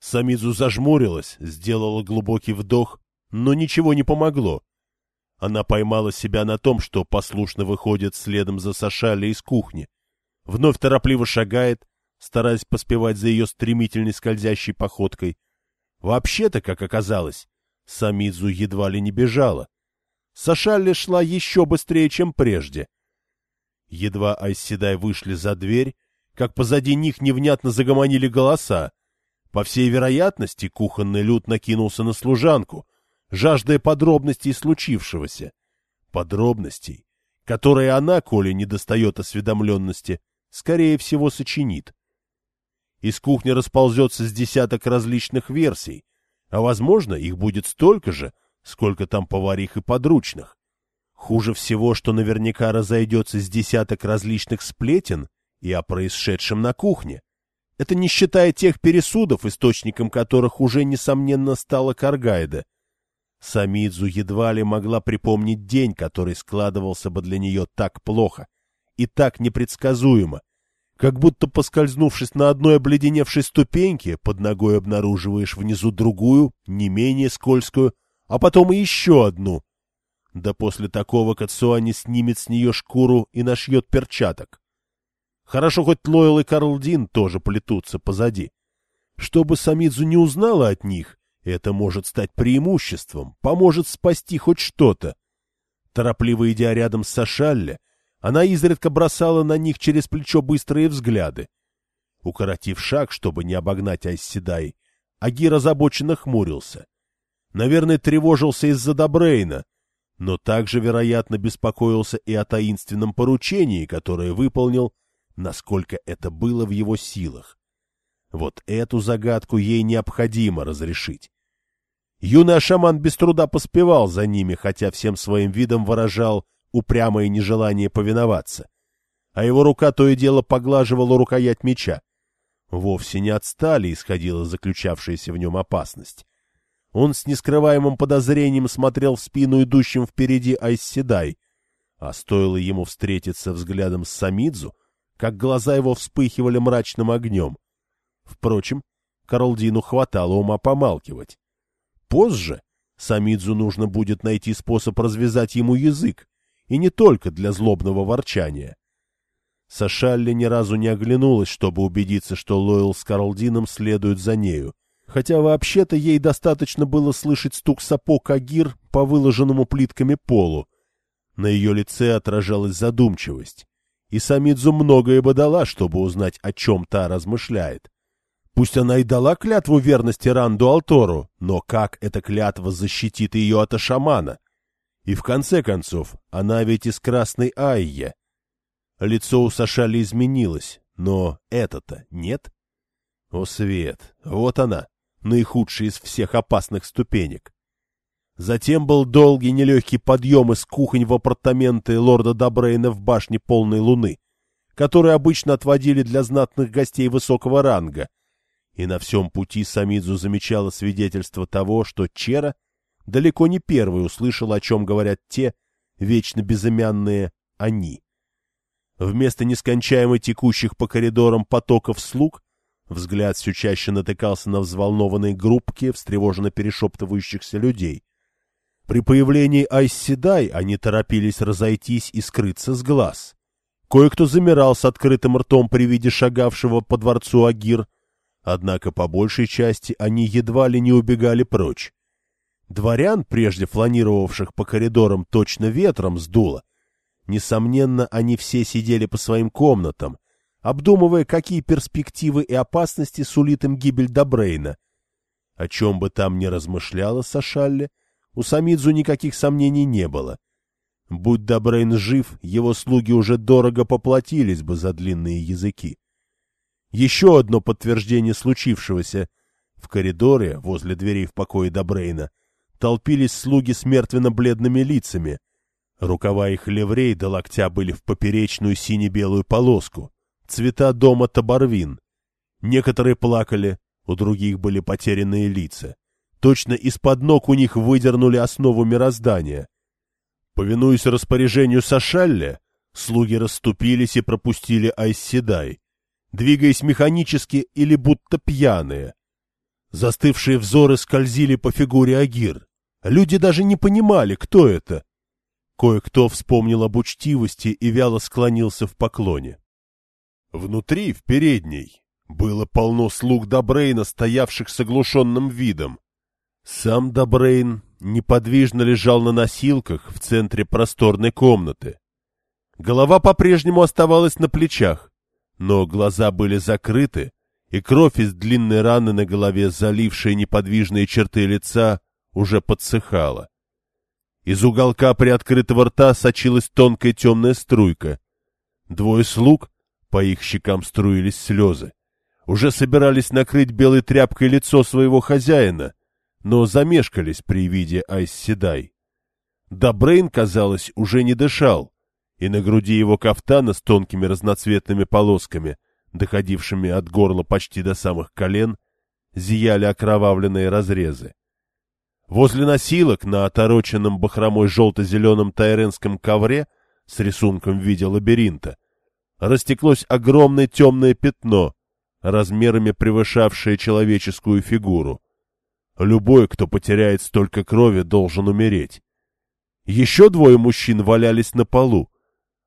Самидзу зажмурилась, сделала глубокий вдох, но ничего не помогло. Она поймала себя на том, что послушно выходит следом за Сашали из кухни. Вновь торопливо шагает, стараясь поспевать за ее стремительной скользящей походкой. Вообще-то, как оказалось, Самидзу едва ли не бежала. Сашалли шла еще быстрее, чем прежде. Едва Айседай вышли за дверь, как позади них невнятно загомонили голоса. По всей вероятности, кухонный люд накинулся на служанку, жаждая подробностей случившегося. Подробностей, которые она, коли не достает осведомленности, скорее всего, сочинит. Из кухни расползется с десяток различных версий, а, возможно, их будет столько же, сколько там поварих и подручных. Хуже всего, что наверняка разойдется с десяток различных сплетен и о происшедшем на кухне. Это не считая тех пересудов, источником которых уже, несомненно, стала Каргайда. Самидзу едва ли могла припомнить день, который складывался бы для нее так плохо и так непредсказуемо, как будто, поскользнувшись на одной обледеневшей ступеньке, под ногой обнаруживаешь внизу другую, не менее скользкую, а потом и еще одну. Да после такого Кацуани снимет с нее шкуру и нашьет перчаток. Хорошо, хоть Лойл и Карлдин тоже плетутся позади. Чтобы Самидзу не узнала от них, это может стать преимуществом, поможет спасти хоть что-то. Торопливо идя рядом с Сашалле, она изредка бросала на них через плечо быстрые взгляды. Укоротив шаг, чтобы не обогнать Айсседай, Агир озабоченно хмурился. Наверное, тревожился из-за Добрейна, но также, вероятно, беспокоился и о таинственном поручении, которое выполнил, насколько это было в его силах. Вот эту загадку ей необходимо разрешить. Юный ашаман без труда поспевал за ними, хотя всем своим видом выражал упрямое нежелание повиноваться. А его рука то и дело поглаживала рукоять меча. Вовсе не отстали исходила заключавшаяся в нем опасность. Он с нескрываемым подозрением смотрел в спину идущим впереди Айсседай, а стоило ему встретиться взглядом с Самидзу, как глаза его вспыхивали мрачным огнем. Впрочем, Каролдину хватало ума помалкивать. Позже Самидзу нужно будет найти способ развязать ему язык, и не только для злобного ворчания. Сашалли ни разу не оглянулась, чтобы убедиться, что Лойл с Карлдином следует за нею, хотя вообще-то ей достаточно было слышать стук сапог Агир по выложенному плитками полу. На ее лице отражалась задумчивость, и Самидзу многое бы дала, чтобы узнать, о чем та размышляет. Пусть она и дала клятву верности Ранду Алтору, но как эта клятва защитит ее от Ашамана? И в конце концов, она ведь из Красной Айя. Лицо у Сашали изменилось, но это-то нет. О, Свет, вот она, наихудшая из всех опасных ступенек. Затем был долгий нелегкий подъем из кухонь в апартаменты лорда Добрейна в башне полной луны, которые обычно отводили для знатных гостей высокого ранга. И на всем пути Самидзу замечала свидетельство того, что Чера — далеко не первый услышал, о чем говорят те, вечно безымянные «они». Вместо нескончаемо текущих по коридорам потоков слуг взгляд все чаще натыкался на взволнованные группки встревоженно перешептывающихся людей. При появлении Айсседай они торопились разойтись и скрыться с глаз. Кое-кто замирал с открытым ртом при виде шагавшего по дворцу Агир, однако по большей части они едва ли не убегали прочь. Дворян, прежде фланировавших по коридорам, точно ветром сдуло. Несомненно, они все сидели по своим комнатам, обдумывая, какие перспективы и опасности сулит им гибель Добрейна. О чем бы там ни размышляла Сашалле, у Самидзу никаких сомнений не было. Будь Добрейн жив, его слуги уже дорого поплатились бы за длинные языки. Еще одно подтверждение случившегося. В коридоре, возле дверей в покое Добрейна, толпились слуги с мертвенно-бледными лицами. Рукава их ливрей до локтя были в поперечную сине-белую полоску, цвета дома Табарвин. Некоторые плакали, у других были потерянные лица. Точно из-под ног у них выдернули основу мироздания. Повинуясь распоряжению Сашалля, слуги расступились и пропустили Айсседай, двигаясь механически или будто пьяные. Застывшие взоры скользили по фигуре Агир. Люди даже не понимали, кто это. Кое-кто вспомнил об учтивости и вяло склонился в поклоне. Внутри, в передней, было полно слуг Добрейна, стоявших с оглушенным видом. Сам Добрейн неподвижно лежал на носилках в центре просторной комнаты. Голова по-прежнему оставалась на плечах, но глаза были закрыты, и кровь из длинной раны на голове, залившая неподвижные черты лица, уже подсыхала. Из уголка приоткрытого рта сочилась тонкая темная струйка. Двое слуг, по их щекам струились слезы, уже собирались накрыть белой тряпкой лицо своего хозяина, но замешкались при виде Айсседай. Добрейн, казалось, уже не дышал, и на груди его кафтана с тонкими разноцветными полосками, доходившими от горла почти до самых колен, зияли окровавленные разрезы. Возле носилок на отороченном бахромой желто-зеленом тайренском ковре с рисунком в виде лабиринта растеклось огромное темное пятно, размерами превышавшее человеческую фигуру. Любой, кто потеряет столько крови, должен умереть. Еще двое мужчин валялись на полу.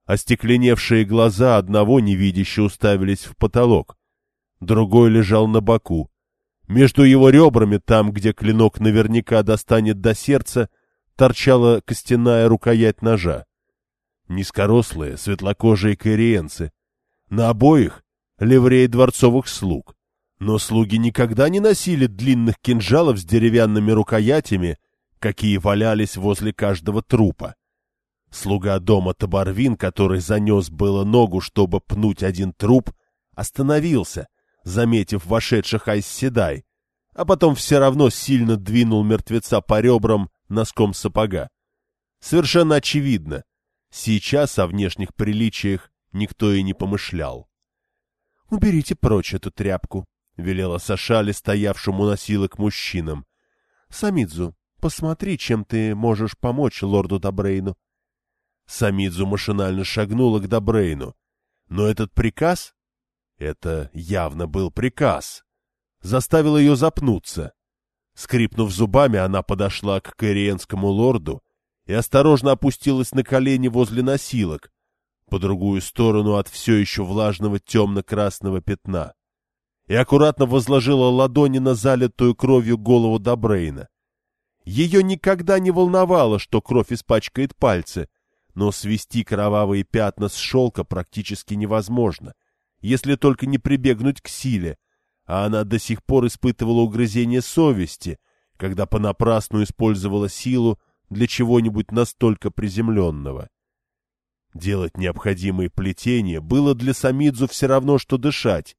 Остекленевшие глаза одного невидяще уставились в потолок. Другой лежал на боку. Между его ребрами, там, где клинок наверняка достанет до сердца, торчала костяная рукоять ножа. Низкорослые, светлокожие кориенцы. На обоих — ливреи дворцовых слуг. Но слуги никогда не носили длинных кинжалов с деревянными рукоятями, какие валялись возле каждого трупа. Слуга дома Табарвин, который занес было ногу, чтобы пнуть один труп, остановился — заметив вошедших Айсседай, а потом все равно сильно двинул мертвеца по ребрам носком сапога. Совершенно очевидно, сейчас о внешних приличиях никто и не помышлял. — Уберите прочь эту тряпку, — велела Сашали, стоявшему носилок мужчинам. — Самидзу, посмотри, чем ты можешь помочь лорду Добрейну. Самидзу машинально шагнула к Добрейну, но этот приказ это явно был приказ. Заставил ее запнуться. Скрипнув зубами, она подошла к кориенскому лорду и осторожно опустилась на колени возле носилок, по другую сторону от все еще влажного темно-красного пятна, и аккуратно возложила ладони на залитую кровью голову Добрейна. Ее никогда не волновало, что кровь испачкает пальцы, но свести кровавые пятна с шелка практически невозможно — если только не прибегнуть к силе, а она до сих пор испытывала угрызение совести, когда понапрасну использовала силу для чего-нибудь настолько приземленного. Делать необходимые плетения было для Самидзу все равно, что дышать,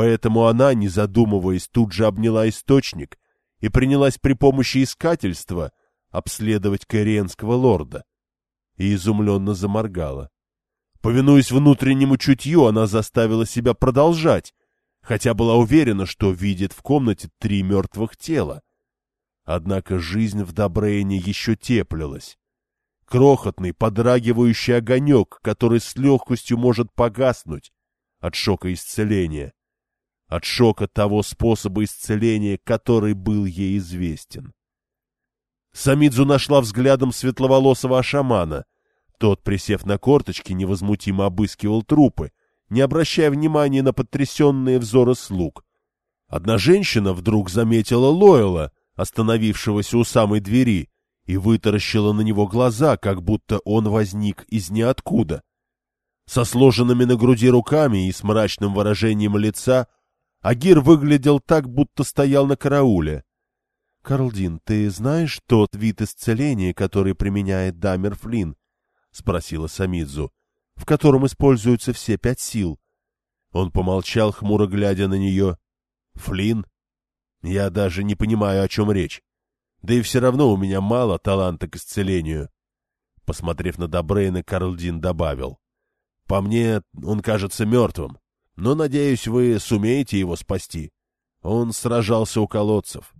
поэтому она, не задумываясь, тут же обняла источник и принялась при помощи искательства обследовать кориенского лорда. И изумленно заморгала. Повинуясь внутреннему чутью, она заставила себя продолжать, хотя была уверена, что видит в комнате три мертвых тела. Однако жизнь в Добрейне еще теплилась. Крохотный, подрагивающий огонек, который с легкостью может погаснуть от шока исцеления, от шока того способа исцеления, который был ей известен. Самидзу нашла взглядом светловолосого шамана — тот, присев на корточки, невозмутимо обыскивал трупы, не обращая внимания на потрясенные взоры слуг. Одна женщина вдруг заметила Лойла, остановившегося у самой двери, и вытаращила на него глаза, как будто он возник из ниоткуда. Со сложенными на груди руками и с мрачным выражением лица Агир выглядел так, будто стоял на карауле. — Карлдин, ты знаешь тот вид исцеления, который применяет Дамер Флинн? — спросила Самидзу, — в котором используются все пять сил. Он помолчал, хмуро глядя на нее. — Флин? Я даже не понимаю, о чем речь. Да и все равно у меня мало таланта к исцелению. Посмотрев на Добрейна, Карлдин добавил. — По мне, он кажется мертвым, но, надеюсь, вы сумеете его спасти. Он сражался у колодцев.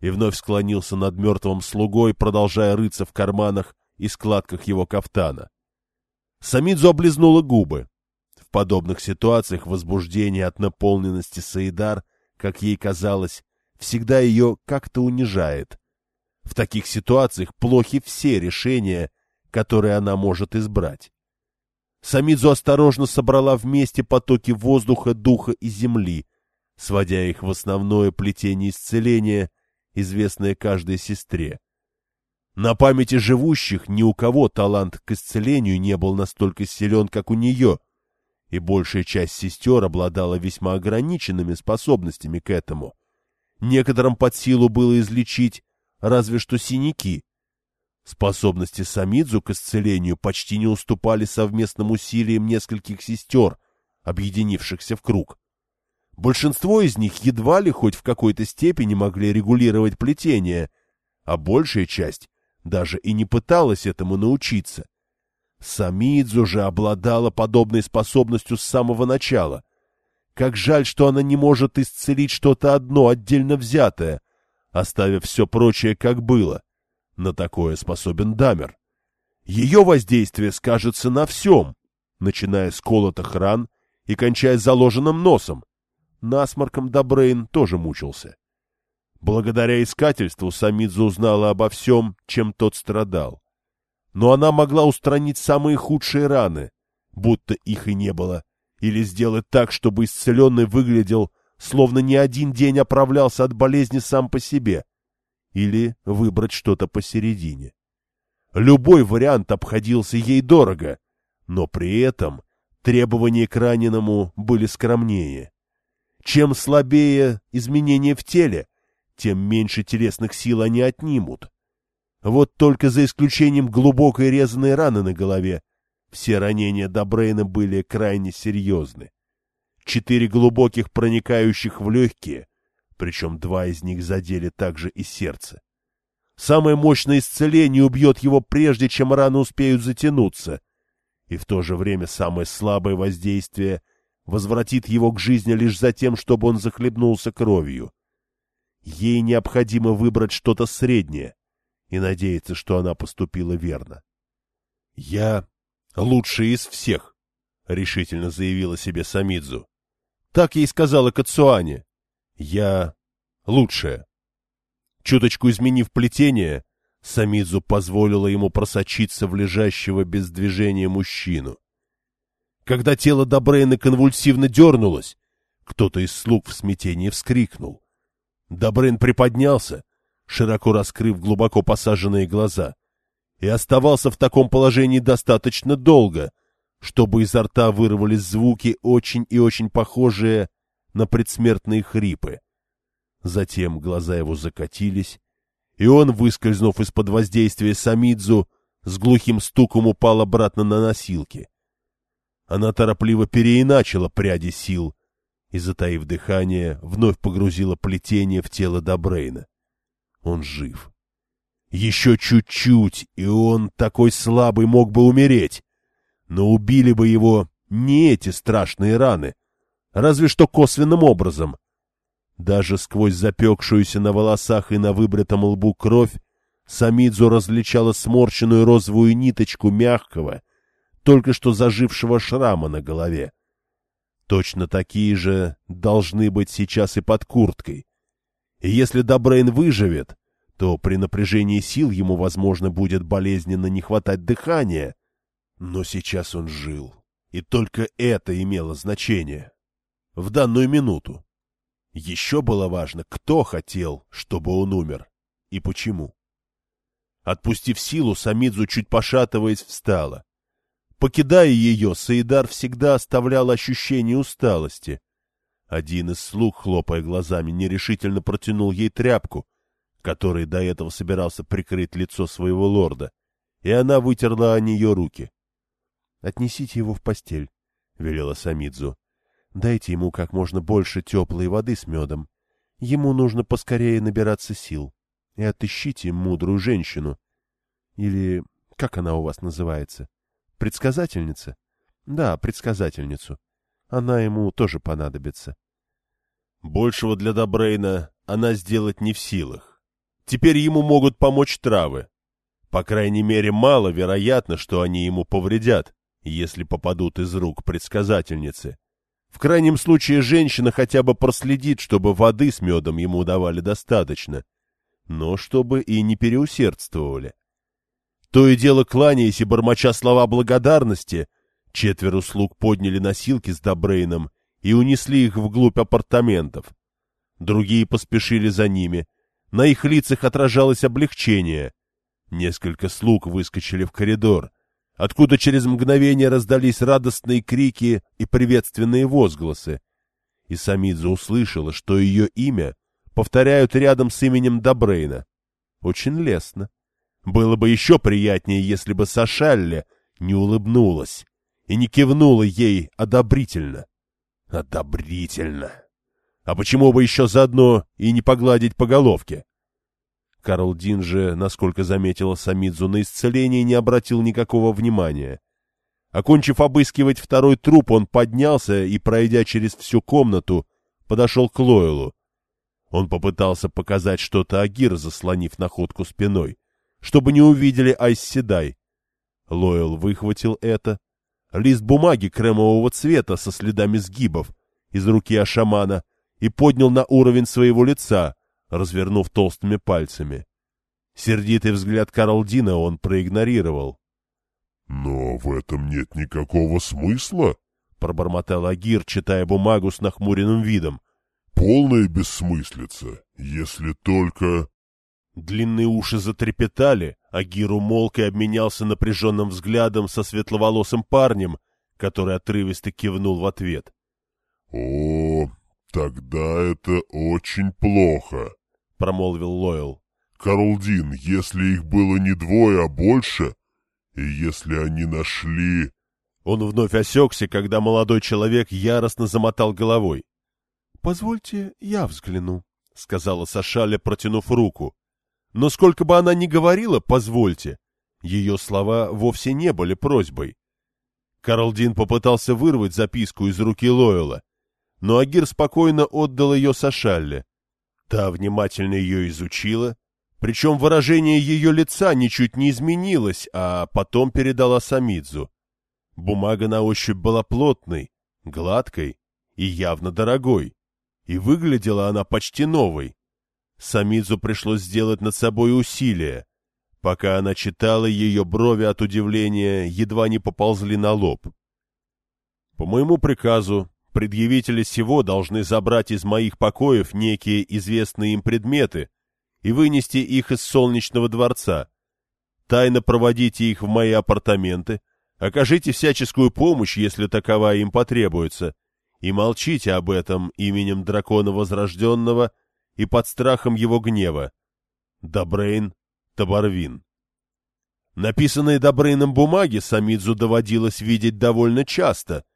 И вновь склонился над мертвым слугой, продолжая рыться в карманах и складках его кафтана. Самидзу облизнула губы. В подобных ситуациях возбуждение от наполненности Саидар, как ей казалось, всегда ее как-то унижает. В таких ситуациях плохи все решения, которые она может избрать. Самидзу осторожно собрала вместе потоки воздуха, духа и земли, сводя их в основное плетение исцеления, известное каждой сестре. На памяти живущих ни у кого талант к исцелению не был настолько силен, как у нее, и большая часть сестер обладала весьма ограниченными способностями к этому. Некоторым под силу было излечить разве что синяки. Способности Самидзу к исцелению почти не уступали совместным усилиям нескольких сестер, объединившихся в круг. Большинство из них едва ли хоть в какой-то степени могли регулировать плетение, а большая часть даже и не пыталась этому научиться. Самидзу же обладала подобной способностью с самого начала. Как жаль, что она не может исцелить что-то одно отдельно взятое, оставив все прочее как было. На такое способен Дамер. Ее воздействие скажется на всем, начиная с колотых ран и кончая заложенным носом. Насморком Добрейн тоже мучился. Благодаря искательству Самидзу узнала обо всем, чем тот страдал. Но она могла устранить самые худшие раны, будто их и не было, или сделать так, чтобы исцеленный выглядел словно не один день оправлялся от болезни сам по себе, или выбрать что-то посередине. Любой вариант обходился ей дорого, но при этом требования к раненому были скромнее. Чем слабее изменения в теле, тем меньше телесных сил они отнимут. Вот только за исключением глубокой резаной раны на голове, все ранения Добрейна были крайне серьезны. Четыре глубоких проникающих в легкие, причем два из них задели также и сердце. Самое мощное исцеление убьет его прежде, чем раны успеют затянуться, и в то же время самое слабое воздействие возвратит его к жизни лишь за тем, чтобы он захлебнулся кровью. Ей необходимо выбрать что-то среднее и надеяться, что она поступила верно. — Я лучший из всех, — решительно заявила себе Самидзу. Так ей сказала Кацуане. Я лучшая. Чуточку изменив плетение, Самидзу позволила ему просочиться в лежащего без движения мужчину. Когда тело Добрейна конвульсивно дернулось, кто-то из слуг в смятении вскрикнул. Добрейн приподнялся, широко раскрыв глубоко посаженные глаза, и оставался в таком положении достаточно долго — чтобы изо рта вырвались звуки, очень и очень похожие на предсмертные хрипы. Затем глаза его закатились, и он, выскользнув из-под воздействия Самидзу, с глухим стуком упал обратно на носилки. Она торопливо переиначила пряди сил и, затаив дыхание, вновь погрузила плетение в тело Добрейна. Он жив. Еще чуть-чуть, и он, такой слабый, мог бы умереть. Но убили бы его не эти страшные раны, разве что косвенным образом. Даже сквозь запекшуюся на волосах и на выбритом лбу кровь Самидзу различала сморщенную розовую ниточку мягкого, только что зажившего шрама на голове. Точно такие же должны быть сейчас и под курткой. И если Добрейн выживет, то при напряжении сил ему, возможно, будет болезненно не хватать дыхания, но сейчас он жил, и только это имело значение. В данную минуту. Еще было важно, кто хотел, чтобы он умер, и почему. Отпустив силу, Самидзу, чуть пошатываясь, встала. Покидая ее, Саидар всегда оставлял ощущение усталости. Один из слуг, хлопая глазами, нерешительно протянул ей тряпку, который до этого собирался прикрыть лицо своего лорда, и она вытерла о нее руки. Отнесите его в постель, — велела Самидзу. — Дайте ему как можно больше теплой воды с медом. Ему нужно поскорее набираться сил. И отыщите мудрую женщину. Или как она у вас называется? Предсказательница? Да, предсказательницу. Она ему тоже понадобится. Большего для Добрейна она сделать не в силах. Теперь ему могут помочь травы. По крайней мере, мало вероятно, что они ему повредят если попадут из рук предсказательницы. В крайнем случае женщина хотя бы проследит, чтобы воды с медом ему давали достаточно, но чтобы и не переусердствовали. То и дело кланяясь и бормоча слова благодарности, четверо слуг подняли носилки с Добрейном и унесли их вглубь апартаментов. Другие поспешили за ними. На их лицах отражалось облегчение. Несколько слуг выскочили в коридор — откуда через мгновение раздались радостные крики и приветственные возгласы. И Самидза услышала, что ее имя повторяют рядом с именем Добрейна. Очень лестно. Было бы еще приятнее, если бы Сашалле не улыбнулась и не кивнула ей одобрительно. Одобрительно. А почему бы еще заодно и не погладить по головке? Карл Дин же, насколько заметила Самидзу, на исцеление не обратил никакого внимания. Окончив обыскивать второй труп, он поднялся и, пройдя через всю комнату, подошел к Лойлу. Он попытался показать что-то Агир, заслонив находку спиной, чтобы не увидели Айсседай. Лойл выхватил это. Лист бумаги кремового цвета со следами сгибов из руки Ашамана и поднял на уровень своего лица — развернув толстыми пальцами. Сердитый взгляд Карлдина он проигнорировал. — Но в этом нет никакого смысла, — пробормотал Агир, читая бумагу с нахмуренным видом. — Полная бессмыслица, если только... Длинные уши затрепетали, Агир умолк и обменялся напряженным взглядом со светловолосым парнем, который отрывисто кивнул в ответ. — О, тогда это очень плохо промолвил Лойл. «Карлдин, если их было не двое, а больше, и если они нашли...» Он вновь осекся, когда молодой человек яростно замотал головой. «Позвольте, я взгляну», — сказала Сашаля, протянув руку. Но сколько бы она ни говорила «позвольте», ее слова вовсе не были просьбой. Карлдин попытался вырвать записку из руки Лойла, но Агир спокойно отдал ее Сашалле. Та внимательно ее изучила, причем выражение ее лица ничуть не изменилось, а потом передала Самидзу. Бумага на ощупь была плотной, гладкой и явно дорогой, и выглядела она почти новой. Самидзу пришлось сделать над собой усилие. Пока она читала, ее брови от удивления едва не поползли на лоб. По моему приказу, Предъявители всего должны забрать из моих покоев некие известные им предметы и вынести их из солнечного дворца. Тайно проводите их в мои апартаменты, окажите всяческую помощь, если таковая им потребуется, и молчите об этом именем дракона Возрожденного и под страхом его гнева. Добрейн Табарвин. Написанные Добрейном бумаги Самидзу доводилось видеть довольно часто —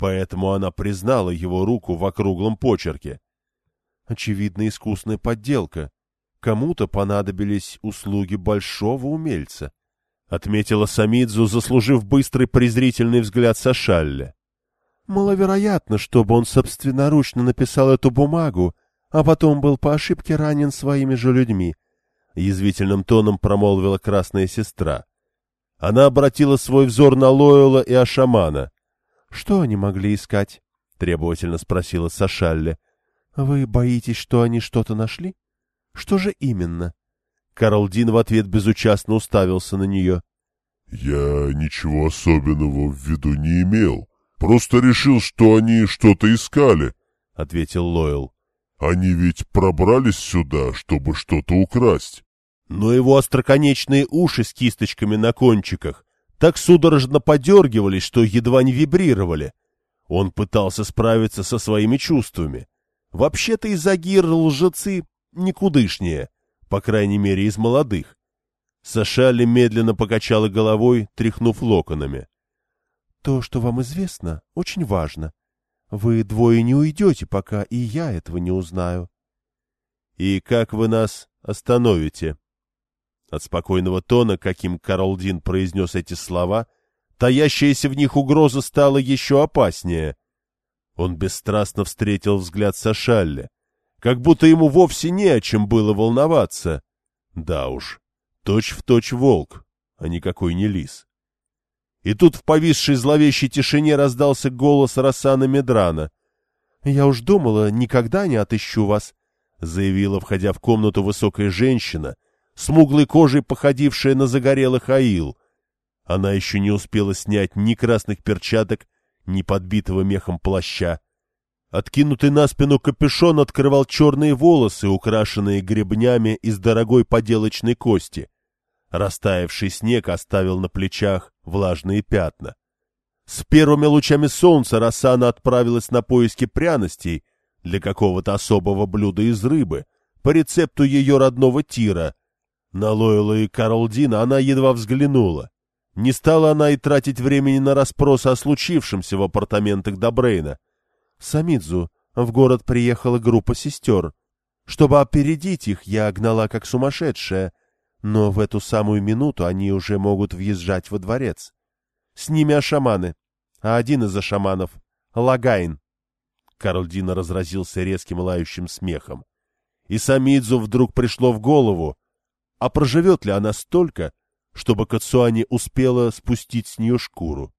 поэтому она признала его руку в округлом почерке. Очевидно, искусная подделка. Кому-то понадобились услуги большого умельца, — отметила Самидзу, заслужив быстрый презрительный взгляд Сашалля. Маловероятно, чтобы он собственноручно написал эту бумагу, а потом был по ошибке ранен своими же людьми, — язвительным тоном промолвила красная сестра. Она обратила свой взор на Лойла и Ашамана. — Что они могли искать? — требовательно спросила Сашалли. — Вы боитесь, что они что-то нашли? Что же именно? Карлдин в ответ безучастно уставился на нее. — Я ничего особенного в виду не имел. Просто решил, что они что-то искали, — ответил Лойл. — Они ведь пробрались сюда, чтобы что-то украсть. Но его остроконечные уши с кисточками на кончиках так судорожно подергивались, что едва не вибрировали. Он пытался справиться со своими чувствами. Вообще-то из Агир лжецы никудышнее, по крайней мере из молодых. Сашали медленно покачала головой, тряхнув локонами. — То, что вам известно, очень важно. Вы двое не уйдете, пока и я этого не узнаю. — И как вы нас остановите? От спокойного тона, каким Каролдин произнес эти слова, таящаяся в них угроза стала еще опаснее. Он бесстрастно встретил взгляд Сашалля, как будто ему вовсе не о чем было волноваться. Да уж, точь-в-точь точь волк, а никакой не лис. И тут в повисшей зловещей тишине раздался голос Рассана Медрана, Я уж думала, никогда не отыщу вас, — заявила, входя в комнату высокая женщина, смуглой кожей походившая на загорелых аил. Она еще не успела снять ни красных перчаток, ни подбитого мехом плаща. Откинутый на спину капюшон открывал черные волосы, украшенные гребнями из дорогой поделочной кости. Растаявший снег оставил на плечах влажные пятна. С первыми лучами солнца Рассана отправилась на поиски пряностей для какого-то особого блюда из рыбы по рецепту ее родного Тира. На Лойла и Карлдина она едва взглянула. Не стала она и тратить времени на расспросы о случившемся в апартаментах Добрейна. Самидзу, в город приехала группа сестер. Чтобы опередить их, я гнала как сумасшедшая, но в эту самую минуту они уже могут въезжать во дворец. С ними ашаманы, а один из ашаманов — Лагайн. Карлдина разразился резким лающим смехом. И Самидзу вдруг пришло в голову, а проживет ли она столько, чтобы Кацуани успела спустить с нее шкуру?